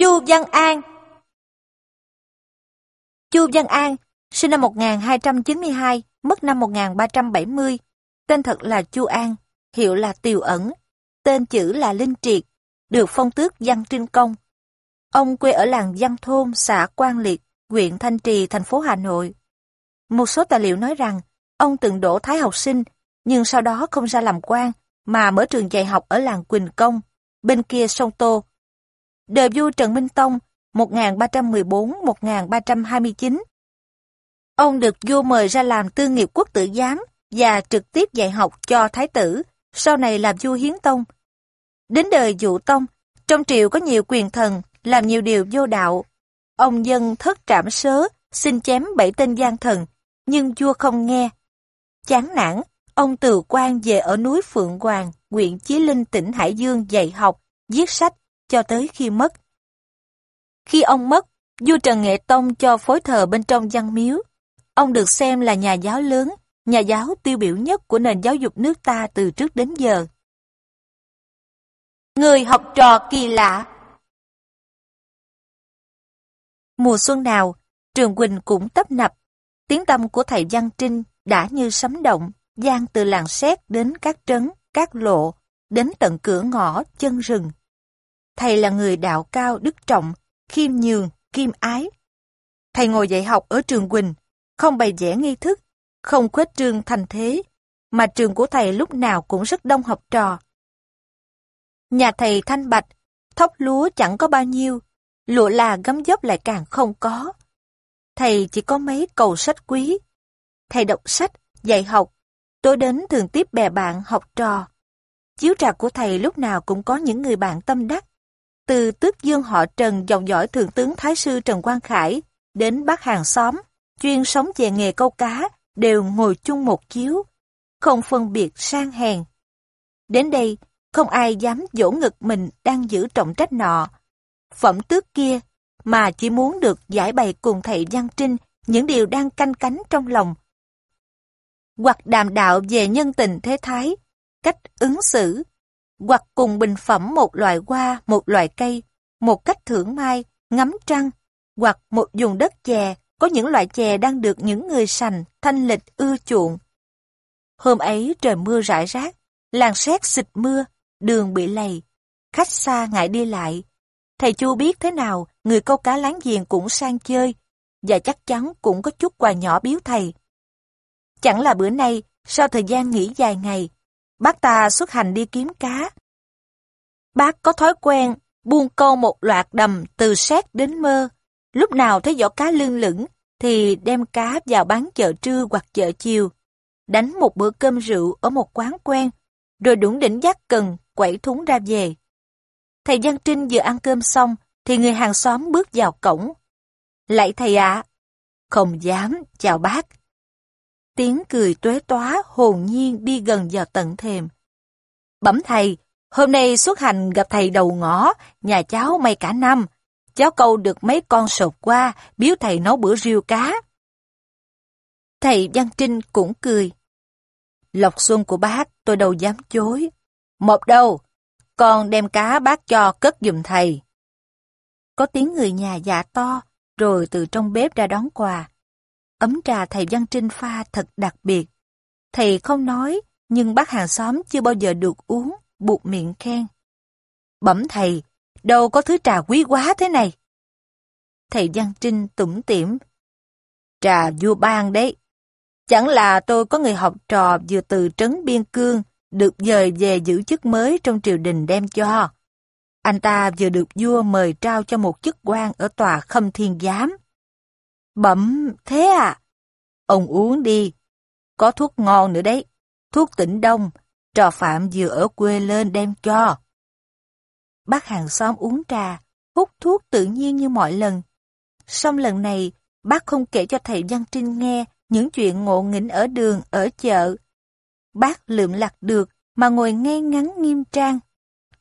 Chu Văn An Chu Văn An, sinh năm 1292, mất năm 1370. Tên thật là Chu An, hiệu là Tiều Ẩn, tên chữ là Linh Triệt, được phong tước Văn Trinh Công. Ông quê ở làng Văn Thôn, xã Quang Liệt, huyện Thanh Trì, thành phố Hà Nội. Một số tài liệu nói rằng, ông từng đổ thái học sinh, nhưng sau đó không ra làm quan, mà mở trường dạy học ở làng Quỳnh Công, bên kia sông Tô. Đời vua Trần Minh Tông 1314-1329 Ông được vua mời ra làm tư nghiệp quốc tử giám và trực tiếp dạy học cho thái tử, sau này làm vua Hiến Tông. Đến đời Dụ Tông, trong triều có nhiều quyền thần, làm nhiều điều vô đạo. Ông dân thất trảm sớ, xin chém bảy tên gian thần, nhưng vua không nghe. Chán nản, ông từ quan về ở núi Phượng Hoàng, huyện Chí Linh tỉnh Hải Dương dạy học, viết sách, cho tới khi mất. Khi ông mất, vua Trần Nghệ Tông cho phối thờ bên trong văn miếu. Ông được xem là nhà giáo lớn, nhà giáo tiêu biểu nhất của nền giáo dục nước ta từ trước đến giờ. Người học trò kỳ lạ Mùa xuân nào, Trường Quỳnh cũng tấp nập. Tiếng tâm của thầy Văn Trinh đã như sấm động, gian từ làng xét đến các trấn, các lộ, đến tận cửa ngõ, chân rừng. Thầy là người đạo cao đức trọng, khiêm nhường, kim ái. Thầy ngồi dạy học ở trường Quỳnh, không bày vẽ nghi thức, không khuếch trương thành thế, mà trường của thầy lúc nào cũng rất đông học trò. Nhà thầy thanh bạch, thóc lúa chẳng có bao nhiêu, lụa là gấm dốc lại càng không có. Thầy chỉ có mấy cầu sách quý. Thầy đọc sách, dạy học, tối đến thường tiếp bè bạn học trò. Chiếu trạc của thầy lúc nào cũng có những người bạn tâm đắc. Từ tước dương họ Trần dòng dõi thượng tướng Thái sư Trần Quang Khải đến bác hàng xóm, chuyên sống về nghề câu cá, đều ngồi chung một chiếu, không phân biệt sang hèn. Đến đây, không ai dám dỗ ngực mình đang giữ trọng trách nọ. Phẩm tước kia, mà chỉ muốn được giải bày cùng thầy Văn Trinh những điều đang canh cánh trong lòng. Hoặc đàm đạo về nhân tình thế thái, cách ứng xử, hoặc cùng bình phẩm một loại hoa, một loại cây, một cách thưởng mai, ngắm trăng, hoặc một vùng đất chè, có những loại chè đang được những người sành, thanh lịch ưa chuộng. Hôm ấy trời mưa rải rác, làng xét xịt mưa, đường bị lầy, khách xa ngại đi lại. Thầy Chu biết thế nào, người câu cá láng giềng cũng sang chơi, và chắc chắn cũng có chút quà nhỏ biếu thầy. Chẳng là bữa nay, sau thời gian nghỉ dài ngày, bác ta xuất hành đi kiếm cá. Bác có thói quen buông câu một loạt đầm từ xét đến mơ. Lúc nào thấy vỏ cá lưng lửng thì đem cá vào bán chợ trưa hoặc chợ chiều. Đánh một bữa cơm rượu ở một quán quen, rồi đủng đỉnh dắt cần, quẩy thúng ra về. Thầy Văn Trinh vừa ăn cơm xong, thì người hàng xóm bước vào cổng. Lạy thầy ạ! Không dám, chào bác. Tiếng cười tuế tóa hồn nhiên đi gần vào tận thềm. Bẩm thầy, hôm nay xuất hành gặp thầy đầu ngõ, nhà cháu may cả năm. Cháu câu được mấy con sột qua, biếu thầy nấu bữa riêu cá. Thầy Văn Trinh cũng cười. Lộc xuân của bác tôi đâu dám chối. Một đâu, con đem cá bác cho cất giùm thầy. Có tiếng người nhà dạ to, rồi từ trong bếp ra đón quà. Ấm trà thầy Văn Trinh pha thật đặc biệt. Thầy không nói, nhưng bác hàng xóm chưa bao giờ được uống, buộc miệng khen. Bẩm thầy, đâu có thứ trà quý quá thế này. Thầy Văn Trinh tủm tỉm. Trà vua ban đấy. Chẳng là tôi có người học trò vừa từ trấn Biên Cương, được dời về giữ chức mới trong triều đình đem cho. Anh ta vừa được vua mời trao cho một chức quan ở tòa khâm thiên giám. Bẩm, thế à? Ông uống đi. Có thuốc ngon nữa đấy. Thuốc tỉnh đông, trò phạm vừa ở quê lên đem cho. Bác hàng xóm uống trà, hút thuốc tự nhiên như mọi lần. Xong lần này, bác không kể cho thầy Văn Trinh nghe những chuyện ngộ nghĩnh ở đường, ở chợ. Bác lượm lặt được mà ngồi ngay ngắn nghiêm trang.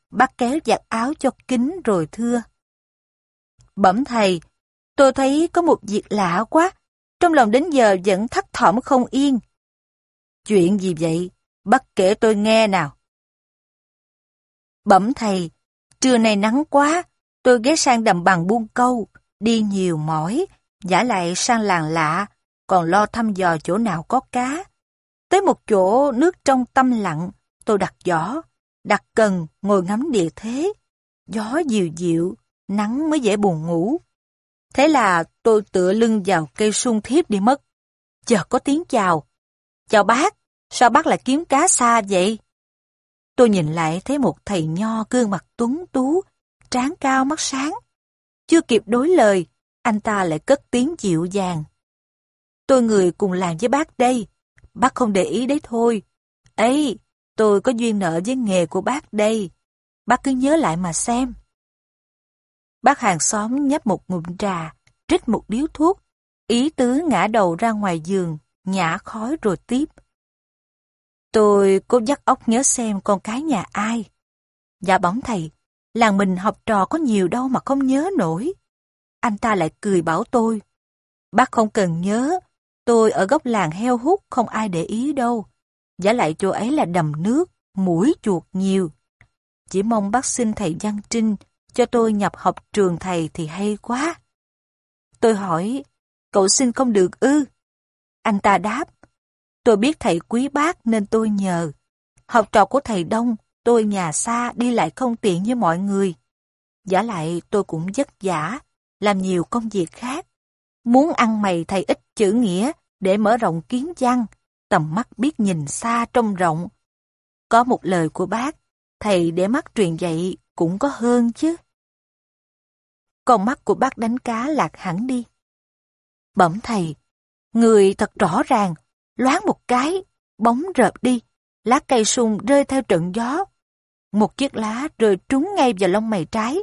Bác kéo giặt áo cho kín rồi thưa. Bẩm thầy, tôi thấy có một việc lạ quá, trong lòng đến giờ vẫn thắt thỏm không yên. Chuyện gì vậy? bất kể tôi nghe nào. Bẩm thầy, trưa nay nắng quá, Tôi ghé sang đầm bằng buôn câu, đi nhiều mỏi, giả lại sang làng lạ, còn lo thăm dò chỗ nào có cá. Tới một chỗ nước trong tâm lặng, tôi đặt giỏ, đặt cần ngồi ngắm địa thế. Gió dịu dịu, nắng mới dễ buồn ngủ. Thế là tôi tựa lưng vào cây sung thiếp đi mất. Chợt có tiếng chào. Chào bác, sao bác lại kiếm cá xa vậy? Tôi nhìn lại thấy một thầy nho gương mặt tuấn tú, trán cao mắt sáng. Chưa kịp đối lời, anh ta lại cất tiếng dịu dàng. Tôi người cùng làm với bác đây, bác không để ý đấy thôi. ấy tôi có duyên nợ với nghề của bác đây, bác cứ nhớ lại mà xem. Bác hàng xóm nhấp một ngụm trà, trích một điếu thuốc, ý tứ ngã đầu ra ngoài giường, nhả khói rồi tiếp. Tôi cố dắt óc nhớ xem con cái nhà ai. Dạ bóng thầy, làng mình học trò có nhiều đâu mà không nhớ nổi. Anh ta lại cười bảo tôi. Bác không cần nhớ, tôi ở góc làng heo hút không ai để ý đâu. Giả lại chỗ ấy là đầm nước, mũi chuột nhiều. Chỉ mong bác xin thầy Văn Trinh cho tôi nhập học trường thầy thì hay quá. Tôi hỏi, cậu xin không được ư? Anh ta đáp, tôi biết thầy quý bác nên tôi nhờ. Học trò của thầy đông, tôi nhà xa đi lại không tiện như mọi người. Giả lại tôi cũng vất giả, làm nhiều công việc khác. Muốn ăn mày thầy ít chữ nghĩa để mở rộng kiến văn, tầm mắt biết nhìn xa trông rộng. Có một lời của bác, thầy để mắt truyền dạy cũng có hơn chứ. Con mắt của bác đánh cá lạc hẳn đi. Bẩm thầy, người thật rõ ràng, loáng một cái, bóng rợp đi, lá cây sung rơi theo trận gió. Một chiếc lá rơi trúng ngay vào lông mày trái.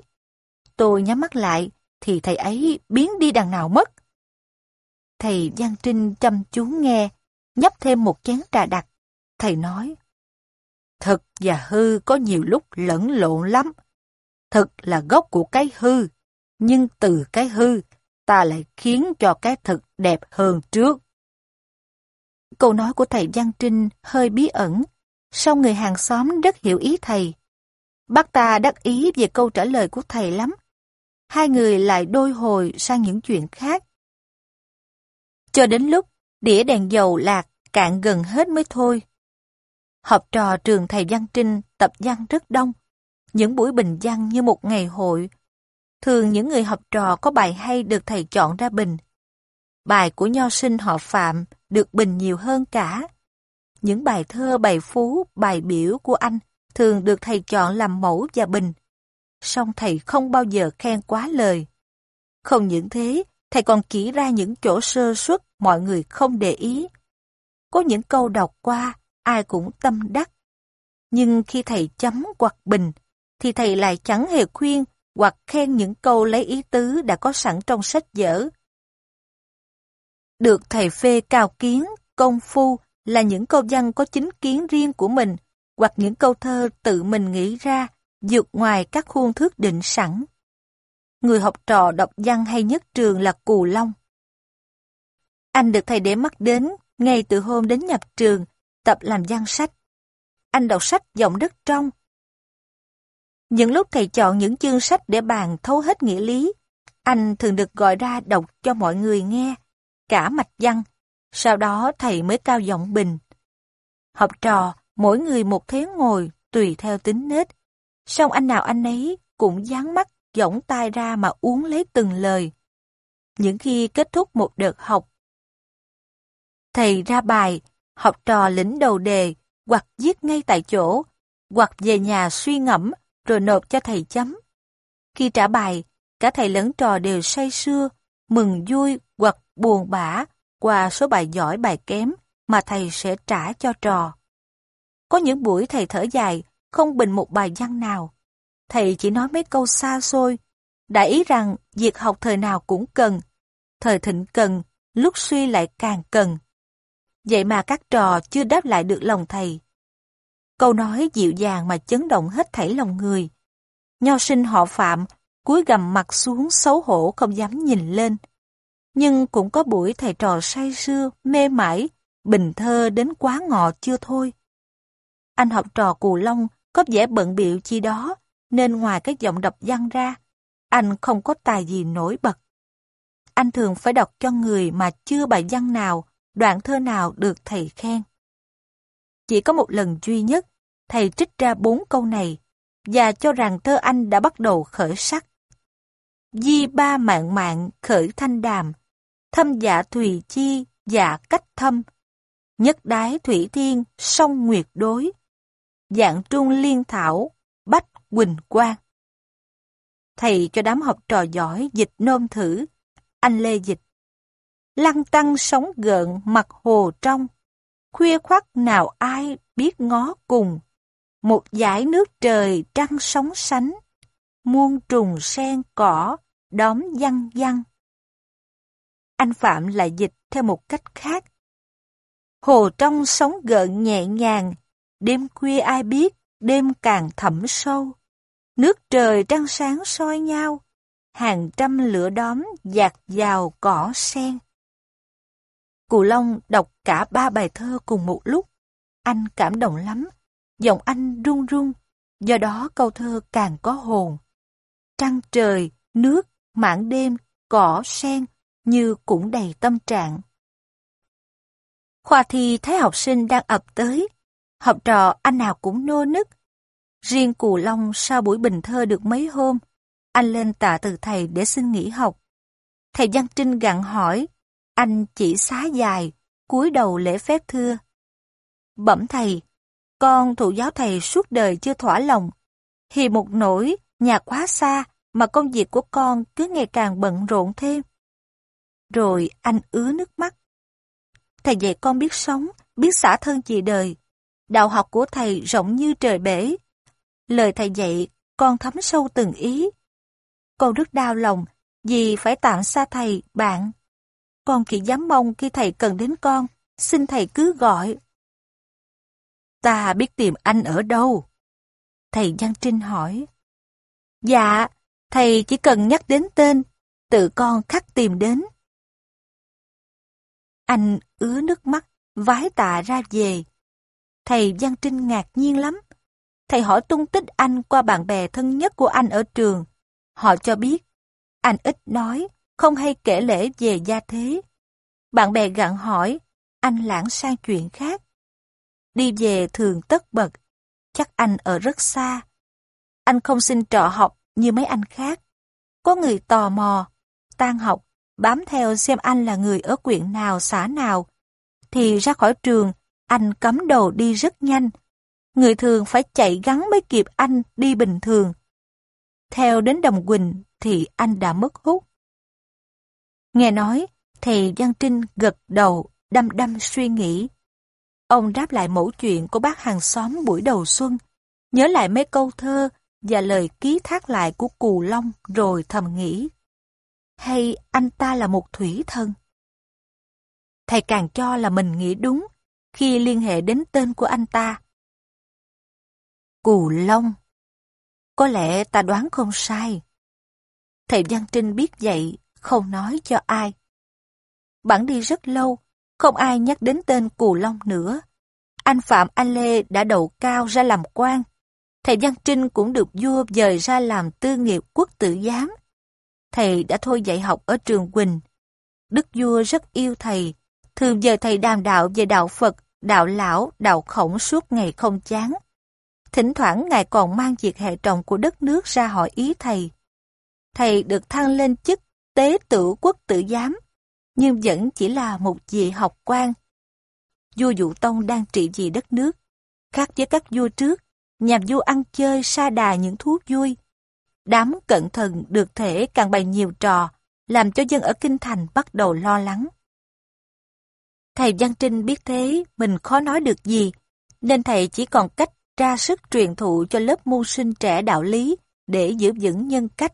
Tôi nhắm mắt lại, thì thầy ấy biến đi đằng nào mất. Thầy Giang Trinh chăm chú nghe, nhấp thêm một chén trà đặc. Thầy nói, thật và hư có nhiều lúc lẫn lộn lắm. Thực là gốc của cái hư, nhưng từ cái hư, ta lại khiến cho cái thực đẹp hơn trước. Câu nói của thầy Giang Trinh hơi bí ẩn, song người hàng xóm rất hiểu ý thầy. Bác ta đắc ý về câu trả lời của thầy lắm. Hai người lại đôi hồi sang những chuyện khác. Cho đến lúc đĩa đèn dầu lạc cạn gần hết mới thôi. Học trò trường thầy Văn Trinh tập văn rất đông. Những buổi bình văn như một ngày hội. Thường những người học trò có bài hay được thầy chọn ra bình. Bài của nho sinh họ Phạm được bình nhiều hơn cả. Những bài thơ, bài phú, bài biểu của anh thường được thầy chọn làm mẫu và bình. Song thầy không bao giờ khen quá lời. Không những thế, thầy còn chỉ ra những chỗ sơ suất mọi người không để ý. Có những câu đọc qua, ai cũng tâm đắc. Nhưng khi thầy chấm hoặc bình, thì thầy lại chẳng hề khuyên hoặc khen những câu lấy ý tứ đã có sẵn trong sách vở. Được thầy phê cao kiến, công phu là những câu văn có chính kiến riêng của mình, hoặc những câu thơ tự mình nghĩ ra, vượt ngoài các khuôn thước định sẵn. Người học trò đọc văn hay nhất trường là Cù Long. Anh được thầy để mắt đến ngay từ hôm đến nhập trường, tập làm văn sách. Anh đọc sách giọng đất trong. Những lúc thầy chọn những chương sách để bàn thấu hết nghĩa lý, anh thường được gọi ra đọc cho mọi người nghe, cả mạch văn. Sau đó thầy mới cao giọng bình. Học trò, mỗi người một thế ngồi, tùy theo tính nết. Xong anh nào anh ấy cũng dán mắt, giỏng tai ra mà uống lấy từng lời. Những khi kết thúc một đợt học, thầy ra bài, học trò lĩnh đầu đề, hoặc viết ngay tại chỗ, hoặc về nhà suy ngẫm rồi nộp cho thầy chấm. Khi trả bài, cả thầy lẫn trò đều say sưa, mừng vui hoặc buồn bã qua số bài giỏi bài kém mà thầy sẽ trả cho trò. Có những buổi thầy thở dài, không bình một bài văn nào. Thầy chỉ nói mấy câu xa xôi, đã ý rằng việc học thời nào cũng cần. Thời thịnh cần, lúc suy lại càng cần. Vậy mà các trò chưa đáp lại được lòng thầy. Câu nói dịu dàng mà chấn động hết thảy lòng người. Nho sinh họ phạm, cúi gầm mặt xuống xấu hổ không dám nhìn lên. Nhưng cũng có buổi thầy trò say sưa, mê mải, bình thơ đến quá ngọ chưa thôi. Anh học trò Cù Long có vẻ bận biệu chi đó, nên ngoài cái giọng đọc văn ra, anh không có tài gì nổi bật. Anh thường phải đọc cho người mà chưa bài văn nào, đoạn thơ nào được thầy khen. Chỉ có một lần duy nhất, thầy trích ra bốn câu này và cho rằng thơ anh đã bắt đầu khởi sắc. Di ba mạng mạng khởi thanh đàm, thâm dạ thùy chi dạ cách thâm, nhất đái thủy thiên sông nguyệt đối, dạng trung liên thảo bách quỳnh quang. Thầy cho đám học trò giỏi dịch nôm thử, anh Lê dịch. Lăng tăng sóng gợn mặt hồ trong, khuya khoắt nào ai biết ngó cùng. Một dải nước trời trăng sóng sánh, muôn trùng sen cỏ, đóm văng văng. Anh Phạm lại dịch theo một cách khác. Hồ trong sóng gợn nhẹ nhàng, đêm khuya ai biết, đêm càng thẳm sâu. Nước trời trăng sáng soi nhau, hàng trăm lửa đóm dạt vào cỏ sen. Cụ Long đọc cả ba bài thơ cùng một lúc. Anh cảm động lắm, giọng anh run run, do đó câu thơ càng có hồn. Trăng trời, nước, mảng đêm, cỏ, sen như cũng đầy tâm trạng. Khoa thi thấy học sinh đang ập tới, học trò anh nào cũng nô nức. Riêng Cù Long sau buổi bình thơ được mấy hôm, anh lên tạ từ thầy để xin nghỉ học. Thầy Giang Trinh gặn hỏi, anh chỉ xá dài, cúi đầu lễ phép thưa. Bẩm thầy, con thụ giáo thầy suốt đời chưa thỏa lòng. Thì một nỗi, nhà quá xa mà công việc của con cứ ngày càng bận rộn thêm. Rồi anh ứa nước mắt. Thầy dạy con biết sống, biết xả thân chị đời. Đạo học của thầy rộng như trời bể. Lời thầy dạy, con thấm sâu từng ý. Con rất đau lòng vì phải tạm xa thầy, bạn. Con chỉ dám mong khi thầy cần đến con, xin thầy cứ gọi. Ta biết tìm anh ở đâu? Thầy Giang Trinh hỏi. Dạ, thầy chỉ cần nhắc đến tên, tự con khắc tìm đến. Anh ứa nước mắt, vái tạ ra về. Thầy Giang Trinh ngạc nhiên lắm. Thầy hỏi tung tích anh qua bạn bè thân nhất của anh ở trường. Họ cho biết, anh ít nói, không hay kể lễ về gia thế. Bạn bè gặn hỏi, anh lãng sang chuyện khác. Đi về thường tất bật, chắc anh ở rất xa. Anh không xin trọ học như mấy anh khác. Có người tò mò, tan học, bám theo xem anh là người ở quyện nào, xã nào. Thì ra khỏi trường, anh cắm đầu đi rất nhanh. Người thường phải chạy gắn mới kịp anh đi bình thường. Theo đến Đồng Quỳnh thì anh đã mất hút. Nghe nói, thầy Văn Trinh gật đầu, đăm đăm suy nghĩ. Ông đáp lại mẫu chuyện của bác hàng xóm buổi đầu xuân, nhớ lại mấy câu thơ và lời ký thác lại của Cù Long rồi thầm nghĩ. Hay anh ta là một thủy thân? Thầy càng cho là mình nghĩ đúng khi liên hệ đến tên của anh ta. Cù Long. Có lẽ ta đoán không sai. Thầy Văn Trinh biết vậy, không nói cho ai. Bản đi rất lâu, không ai nhắc đến tên Cù Long nữa. Anh Phạm Anh Lê đã đậu cao ra làm quan. Thầy Văn Trinh cũng được vua dời ra làm tư nghiệp quốc tử giám. Thầy đã thôi dạy học ở trường Quỳnh. Đức vua rất yêu thầy, thường giờ thầy đàm đạo về đạo Phật, đạo lão, đạo khổng suốt ngày không chán. Thỉnh thoảng ngài còn mang việc hệ trọng của đất nước ra hỏi ý thầy. Thầy được thăng lên chức tế tử quốc tử giám, nhưng vẫn chỉ là một vị học quan. Vua Dụ Tông đang trị vì đất nước, khác với các vua trước, nhà vua ăn chơi sa đà những thú vui. Đám cận thần được thể càng bày nhiều trò, làm cho dân ở Kinh Thành bắt đầu lo lắng. Thầy Văn Trinh biết thế, mình khó nói được gì, nên thầy chỉ còn cách ra sức truyền thụ cho lớp mưu sinh trẻ đạo lý để giữ vững nhân cách.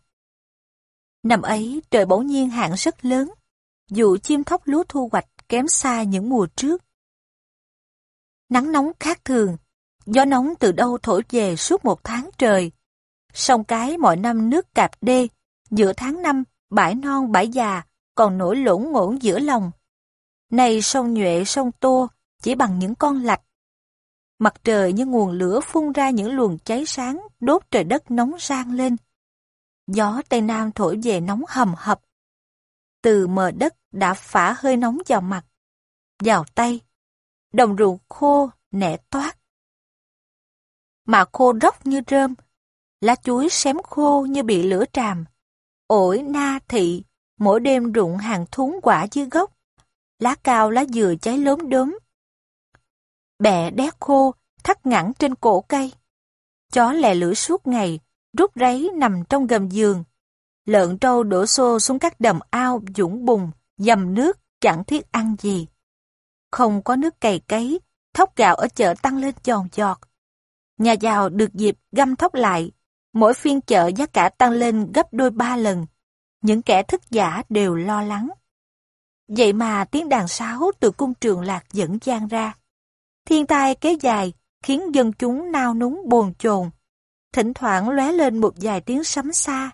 Năm ấy trời bỗng nhiên hạn rất lớn, dù chim thóc lúa thu hoạch kém xa những mùa trước. Nắng nóng khác thường, gió nóng từ đâu thổi về suốt một tháng trời. Sông cái mọi năm nước cạp đê, giữa tháng năm bãi non bãi già còn nổi lỗn ngổn giữa lòng. Này sông nhuệ sông tô chỉ bằng những con lạch. Mặt trời như nguồn lửa phun ra những luồng cháy sáng đốt trời đất nóng rang lên gió Tây Nam thổi về nóng hầm hập. Từ mờ đất đã phả hơi nóng vào mặt, vào tay, đồng ruộng khô nẻ toát. Mà khô róc như rơm, lá chuối xém khô như bị lửa tràm, ổi na thị, mỗi đêm rụng hàng thúng quả dưới gốc, lá cao lá dừa cháy lốm đốm. Bẹ đét khô, thắt ngẳng trên cổ cây. Chó lè lửa suốt ngày, rút ráy nằm trong gầm giường. Lợn trâu đổ xô xuống các đầm ao dũng bùng, dầm nước, chẳng thiết ăn gì. Không có nước cày cấy, thóc gạo ở chợ tăng lên giòn giọt. Nhà giàu được dịp găm thóc lại, mỗi phiên chợ giá cả tăng lên gấp đôi ba lần. Những kẻ thức giả đều lo lắng. Vậy mà tiếng đàn sáo từ cung trường lạc dẫn gian ra. Thiên tai kéo dài, khiến dân chúng nao núng bồn chồn. Thỉnh thoảng lóe lên một vài tiếng sấm xa,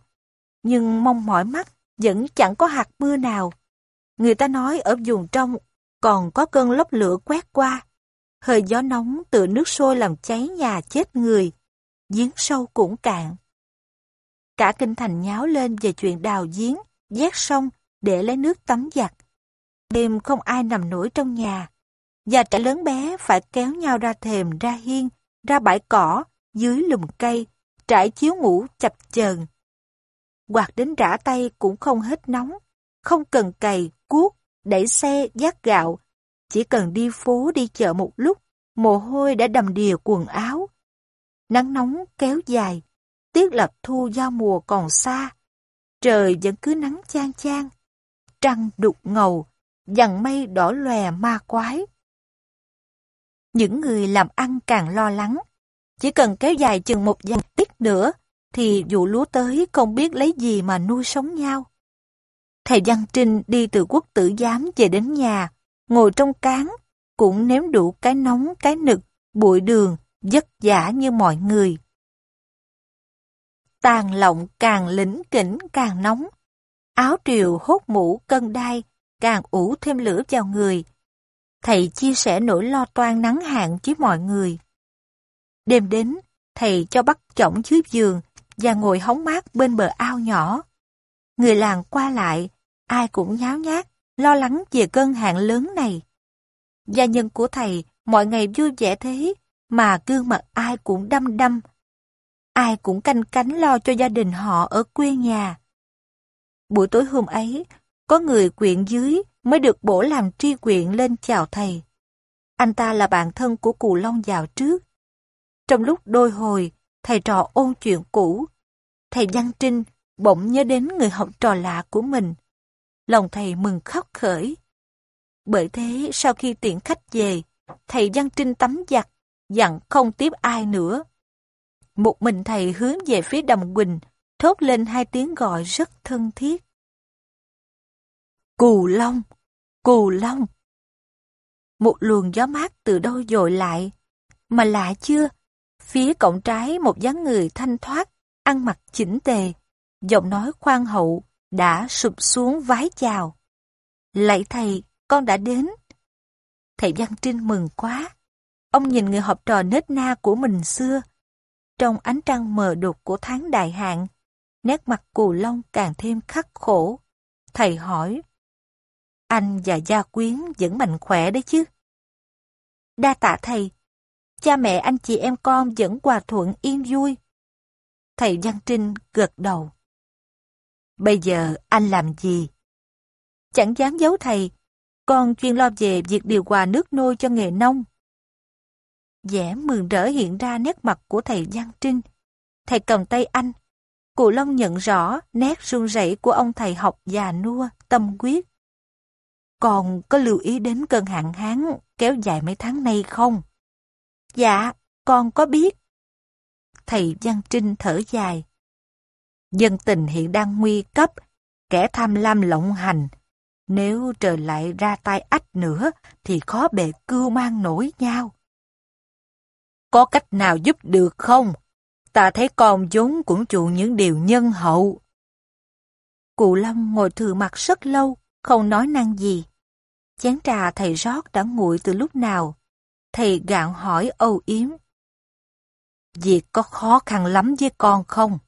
nhưng mong mỏi mắt vẫn chẳng có hạt mưa nào. Người ta nói ở vùng trong còn có cơn lốc lửa quét qua. Hơi gió nóng từ nước sôi làm cháy nhà chết người, giếng sâu cũng cạn. Cả kinh thành nháo lên về chuyện đào giếng, vét sông để lấy nước tắm giặt. Đêm không ai nằm nổi trong nhà, và trẻ lớn bé phải kéo nhau ra thềm, ra hiên, ra bãi cỏ, dưới lùm cây, trải chiếu ngủ chập chờn. Quạt đến rã tay cũng không hết nóng, không cần cày, cuốc, đẩy xe, giác gạo. Chỉ cần đi phố đi chợ một lúc, mồ hôi đã đầm đìa quần áo. Nắng nóng kéo dài, tiết lập thu giao mùa còn xa. Trời vẫn cứ nắng chang chang, trăng đục ngầu, dằn mây đỏ lòe ma quái. Những người làm ăn càng lo lắng. Chỉ cần kéo dài chừng một vài tiết nữa, thì vụ lúa tới không biết lấy gì mà nuôi sống nhau. Thầy Văn Trinh đi từ quốc tử giám về đến nhà, ngồi trong cán, cũng nếm đủ cái nóng, cái nực, bụi đường, vất vả như mọi người. Tàn lộng càng lĩnh kỉnh càng nóng, áo triều hốt mũ cân đai, càng ủ thêm lửa vào người, thầy chia sẻ nỗi lo toan nắng hạn với mọi người. Đêm đến, thầy cho bắt chổng dưới giường và ngồi hóng mát bên bờ ao nhỏ. Người làng qua lại, ai cũng nháo nhác, lo lắng về cơn hạn lớn này. Gia nhân của thầy mọi ngày vui vẻ thế, mà gương mặt ai cũng đăm đăm. Ai cũng canh cánh lo cho gia đình họ ở quê nhà. Buổi tối hôm ấy, có người quyện dưới mới được bổ làm tri quyện lên chào thầy. Anh ta là bạn thân của cụ Long vào trước. Trong lúc đôi hồi, thầy trò ôn chuyện cũ, thầy Văn Trinh bỗng nhớ đến người học trò lạ của mình. Lòng thầy mừng khóc khởi. Bởi thế, sau khi tiện khách về, thầy Văn Trinh tắm giặt, dặn không tiếp ai nữa. Một mình thầy hướng về phía đầm Quỳnh, thốt lên hai tiếng gọi rất thân thiết. Cù Long! Cù Long! Một luồng gió mát từ đâu dội lại. Mà lạ chưa? Phía cổng trái một dáng người thanh thoát, ăn mặc chỉnh tề, giọng nói khoan hậu, đã sụp xuống vái chào. Lạy thầy, con đã đến. Thầy Văn Trinh mừng quá. Ông nhìn người học trò nết na của mình xưa. Trong ánh trăng mờ đục của tháng đại hạn, nét mặt cù long càng thêm khắc khổ. Thầy hỏi, anh và gia quyến vẫn mạnh khỏe đấy chứ. Đa tạ thầy, cha mẹ anh chị em con vẫn hòa thuận yên vui. Thầy Văn Trinh gật đầu. Bây giờ anh làm gì? Chẳng dám giấu thầy, con chuyên lo về việc điều hòa nước nôi cho nghề nông. vẻ mừng rỡ hiện ra nét mặt của thầy Văn Trinh. Thầy cầm tay anh. Cụ Long nhận rõ nét run rẩy của ông thầy học già nua, tâm quyết. Còn có lưu ý đến cơn hạn hán kéo dài mấy tháng nay không? Dạ, con có biết. Thầy Văn Trinh thở dài. Dân tình hiện đang nguy cấp, kẻ tham lam lộng hành. Nếu trời lại ra tay ách nữa, thì khó bề cưu mang nổi nhau. Có cách nào giúp được không? Ta thấy con vốn cũng chuộng những điều nhân hậu. Cụ Long ngồi thừa mặt rất lâu, không nói năng gì. Chén trà thầy rót đã nguội từ lúc nào. Thầy gạn hỏi âu yếm. Việc có khó khăn lắm với con không?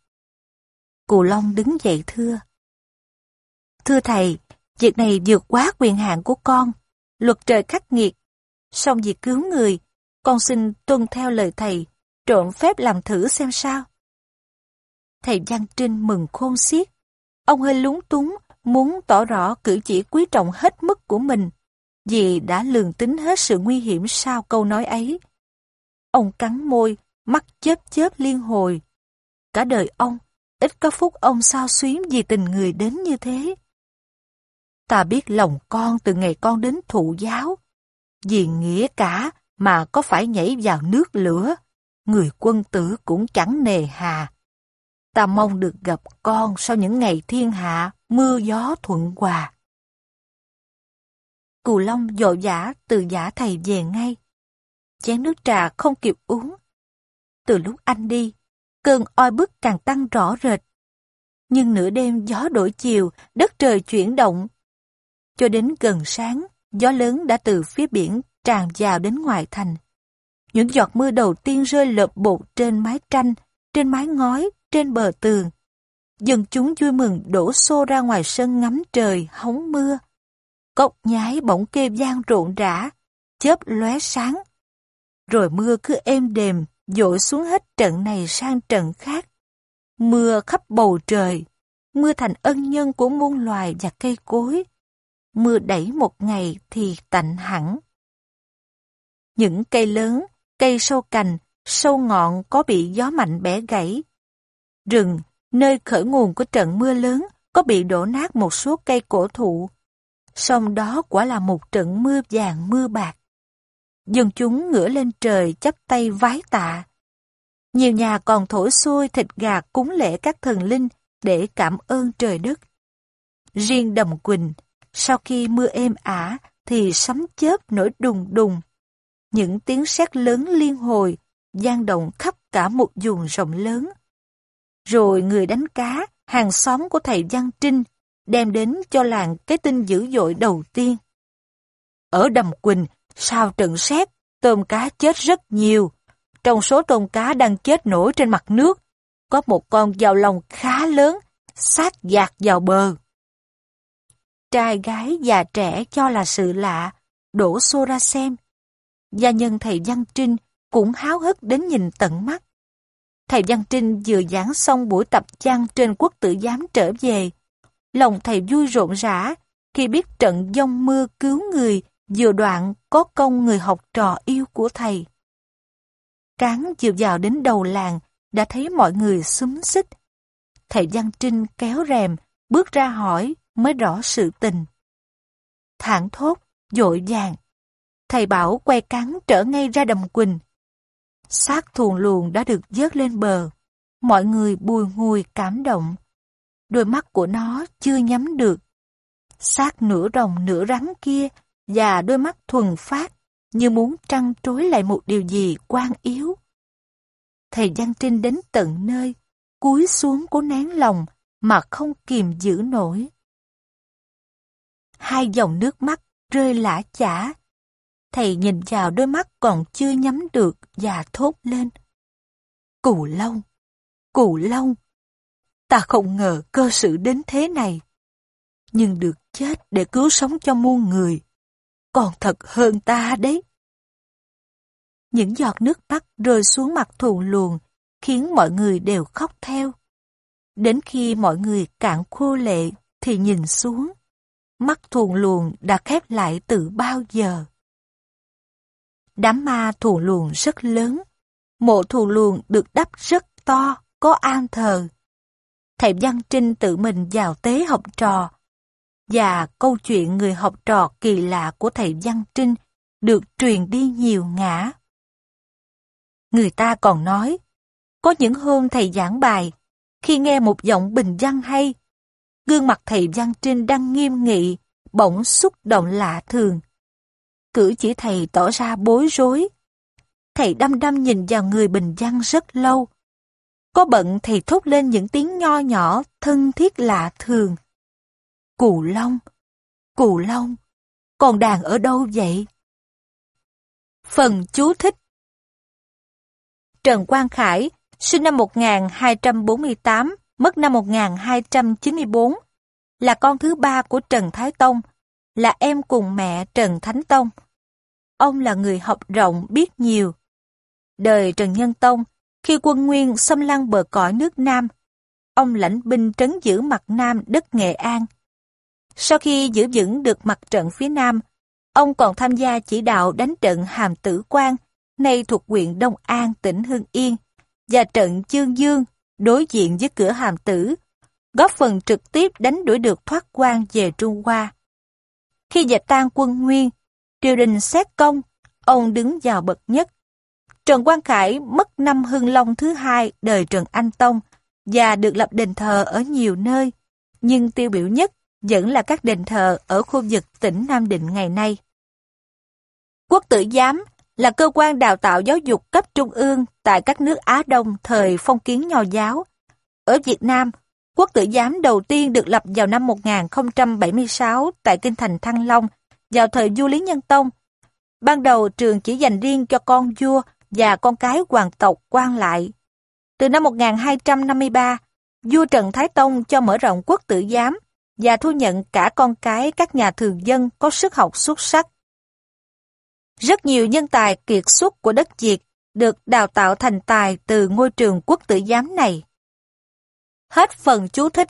Cù Long đứng dậy thưa. Thưa thầy, việc này vượt quá quyền hạn của con. Luật trời khắc nghiệt. Xong việc cứu người, con xin tuân theo lời thầy, trộn phép làm thử xem sao. Thầy giang Trinh mừng khôn xiết. Ông hơi lúng túng, muốn tỏ rõ cử chỉ quý trọng hết mức của mình, vì đã lường tính hết sự nguy hiểm sau câu nói ấy. Ông cắn môi, mắt chớp chớp liên hồi. Cả đời ông, ít có phút ông sao xuyến vì tình người đến như thế. Ta biết lòng con từ ngày con đến thụ giáo. Vì nghĩa cả mà có phải nhảy vào nước lửa, người quân tử cũng chẳng nề hà. Ta mong được gặp con sau những ngày thiên hạ, mưa gió thuận hòa. Cù Long dội giả từ giả thầy về ngay. Chén nước trà không kịp uống. Từ lúc anh đi, cơn oi bức càng tăng rõ rệt. Nhưng nửa đêm gió đổi chiều, đất trời chuyển động. Cho đến gần sáng, gió lớn đã từ phía biển tràn vào đến ngoài thành. Những giọt mưa đầu tiên rơi lợp bột trên mái tranh, trên mái ngói, trên bờ tường. Dân chúng vui mừng đổ xô ra ngoài sân ngắm trời, hóng mưa. Cốc nhái bỗng kêu gian rộn rã, chớp lóe sáng. Rồi mưa cứ êm đềm, dội xuống hết trận này sang trận khác. Mưa khắp bầu trời, mưa thành ân nhân của muôn loài và cây cối. Mưa đẩy một ngày thì tạnh hẳn. Những cây lớn, cây sâu cành, sâu ngọn có bị gió mạnh bẻ gãy. Rừng, nơi khởi nguồn của trận mưa lớn, có bị đổ nát một số cây cổ thụ. Song đó quả là một trận mưa vàng mưa bạc. Dân chúng ngửa lên trời chắp tay vái tạ. Nhiều nhà còn thổi xuôi thịt gà cúng lễ các thần linh để cảm ơn trời đất. Riêng Đầm Quỳnh, sau khi mưa êm ả thì sấm chớp nổi đùng đùng. Những tiếng sét lớn liên hồi, gian động khắp cả một vùng rộng lớn. Rồi người đánh cá, hàng xóm của thầy Văn Trinh, đem đến cho làng cái tin dữ dội đầu tiên. Ở Đầm Quỳnh, sau trận xét tôm cá chết rất nhiều. Trong số tôm cá đang chết nổi trên mặt nước, có một con vào lòng khá lớn, sát dạt vào bờ. Trai gái già trẻ cho là sự lạ, đổ xô ra xem. Gia nhân thầy Văn Trinh cũng háo hức đến nhìn tận mắt. Thầy Văn Trinh vừa giảng xong buổi tập văn trên quốc tử giám trở về. Lòng thầy vui rộn rã khi biết trận giông mưa cứu người vừa đoạn có công người học trò yêu của thầy. Cán chiều vào đến đầu làng đã thấy mọi người xúm xích. Thầy Văn Trinh kéo rèm, bước ra hỏi mới rõ sự tình. Thẳng thốt, dội vàng. Thầy bảo quay cán trở ngay ra đầm quỳnh. Xác thùn luồng đã được dớt lên bờ. Mọi người bùi ngùi cảm động. Đôi mắt của nó chưa nhắm được. Xác nửa rồng nửa rắn kia và đôi mắt thuần phát như muốn trăn trối lại một điều gì quan yếu. Thầy Giang Trinh đến tận nơi, cúi xuống cố nén lòng mà không kìm giữ nổi. Hai dòng nước mắt rơi lã chả. Thầy nhìn vào đôi mắt còn chưa nhắm được và thốt lên. Cù lông, cù lông, ta không ngờ cơ sự đến thế này. Nhưng được chết để cứu sống cho muôn người, còn thật hơn ta đấy. Những giọt nước mắt rơi xuống mặt thù luồn, khiến mọi người đều khóc theo. Đến khi mọi người cạn khô lệ thì nhìn xuống, mắt thuồng luồn đã khép lại từ bao giờ. Đám ma thuồng luồn rất lớn, mộ thuồng luồn được đắp rất to, có an thờ. Thầy Văn Trinh tự mình vào tế học trò, và câu chuyện người học trò kỳ lạ của thầy Văn Trinh được truyền đi nhiều ngã. Người ta còn nói, có những hôm thầy giảng bài, khi nghe một giọng bình văn hay, gương mặt thầy Văn Trinh đang nghiêm nghị, bỗng xúc động lạ thường. Cử chỉ thầy tỏ ra bối rối. Thầy đăm đăm nhìn vào người bình văn rất lâu. Có bận thì thốt lên những tiếng nho nhỏ, thân thiết lạ thường. Cù Long, Cù Long, còn đàn ở đâu vậy? Phần chú thích Trần Quang Khải, sinh năm 1248, mất năm 1294, là con thứ ba của Trần Thái Tông, là em cùng mẹ Trần Thánh Tông. Ông là người học rộng biết nhiều. Đời Trần Nhân Tông, khi quân Nguyên xâm lăng bờ cõi nước Nam, ông lãnh binh trấn giữ mặt Nam đất Nghệ An. Sau khi giữ vững được mặt trận phía Nam, ông còn tham gia chỉ đạo đánh trận Hàm Tử Quan, nay thuộc huyện Đông An, tỉnh Hưng Yên, và trận Chương Dương, đối diện với cửa Hàm Tử, góp phần trực tiếp đánh đuổi được thoát quan về Trung Hoa. Khi dẹp tan quân Nguyên, triều đình xét công, ông đứng vào bậc nhất. Trần Quang Khải mất năm Hưng Long thứ hai đời Trần Anh Tông và được lập đền thờ ở nhiều nơi, nhưng tiêu biểu nhất vẫn là các đền thờ ở khu vực tỉnh Nam Định ngày nay. Quốc tử giám là cơ quan đào tạo giáo dục cấp trung ương tại các nước Á Đông thời phong kiến nho giáo. Ở Việt Nam, quốc tử giám đầu tiên được lập vào năm 1076 tại kinh thành Thăng Long vào thời vua Lý Nhân Tông. Ban đầu trường chỉ dành riêng cho con vua và con cái hoàng tộc quan lại. Từ năm 1253, vua Trần Thái Tông cho mở rộng quốc tử giám và thu nhận cả con cái các nhà thường dân có sức học xuất sắc. Rất nhiều nhân tài kiệt xuất của đất Việt được đào tạo thành tài từ ngôi trường quốc tử giám này. Hết phần chú thích